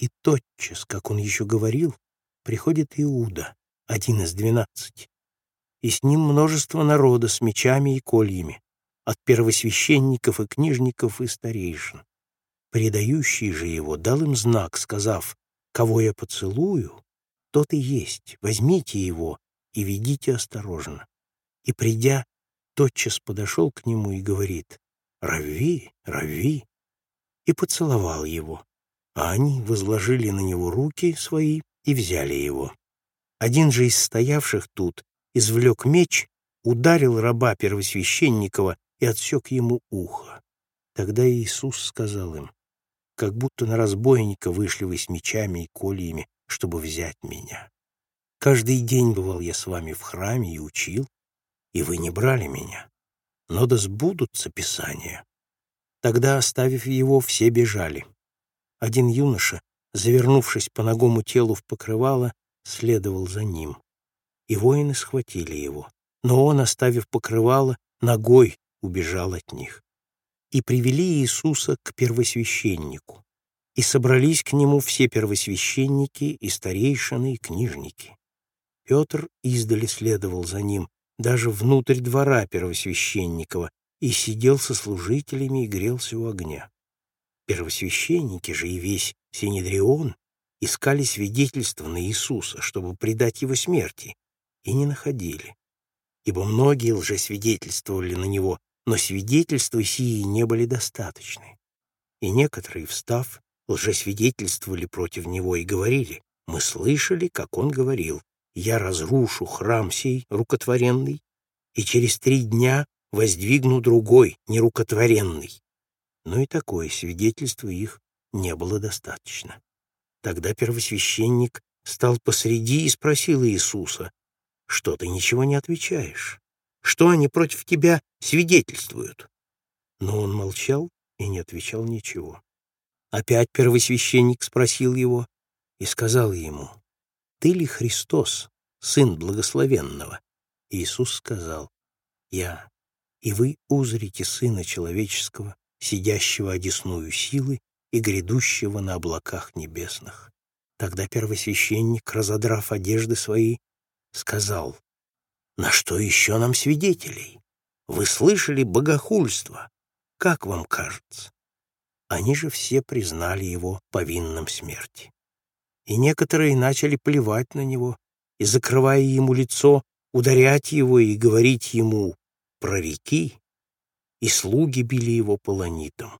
И тотчас, как он еще говорил, приходит Иуда, один из двенадцати, и с ним множество народа с мечами и кольями, от первосвященников и книжников и старейшин. Предающий же его дал им знак, сказав, «Кого я поцелую, тот и есть, возьмите его и ведите осторожно». И, придя, тотчас подошел к нему и говорит, «Рави, рави!» и поцеловал его, а они возложили на него руки свои и взяли его. Один же из стоявших тут извлек меч, ударил раба первосвященникова и отсек ему ухо. Тогда Иисус сказал им, как будто на разбойника вышли вы с мечами и кольями, чтобы взять меня. Каждый день бывал я с вами в храме и учил, и вы не брали меня. Но да сбудутся Писания. Тогда, оставив его, все бежали. Один юноша, завернувшись по ногому телу в покрывало, следовал за ним. И воины схватили его, но он, оставив покрывало, ногой убежал от них. И привели Иисуса к первосвященнику, и собрались к нему все первосвященники и старейшины и книжники. Петр издали следовал за ним, даже внутрь двора первосвященникова, и сидел со служителями и грелся у огня. Первосвященники же и весь Синедрион искали свидетельства на Иисуса, чтобы предать его смерти, и не находили. Ибо многие лжесвидетельствовали на него, но свидетельства сии не были достаточны. И некоторые, встав, лжесвидетельствовали против него и говорили, «Мы слышали, как он говорил, я разрушу храм сей рукотворенный, и через три дня воздвигну другой, нерукотворенный». Но и такое свидетельство их не было достаточно. Тогда первосвященник стал посреди и спросил Иисуса, «Что ты ничего не отвечаешь? Что они против тебя свидетельствуют?» Но он молчал и не отвечал ничего. Опять первосвященник спросил его и сказал ему, «Ты ли Христос, Сын Благословенного?» Иисус сказал, «Я, и вы узрите Сына Человеческого, сидящего одесную силы и грядущего на облаках небесных. Тогда первосвященник, разодрав одежды свои, сказал, «На что еще нам свидетелей? Вы слышали богохульство. Как вам кажется?» Они же все признали его повинным смерти. И некоторые начали плевать на него и, закрывая ему лицо, ударять его и говорить ему «прореки», и слуги били его полонитом.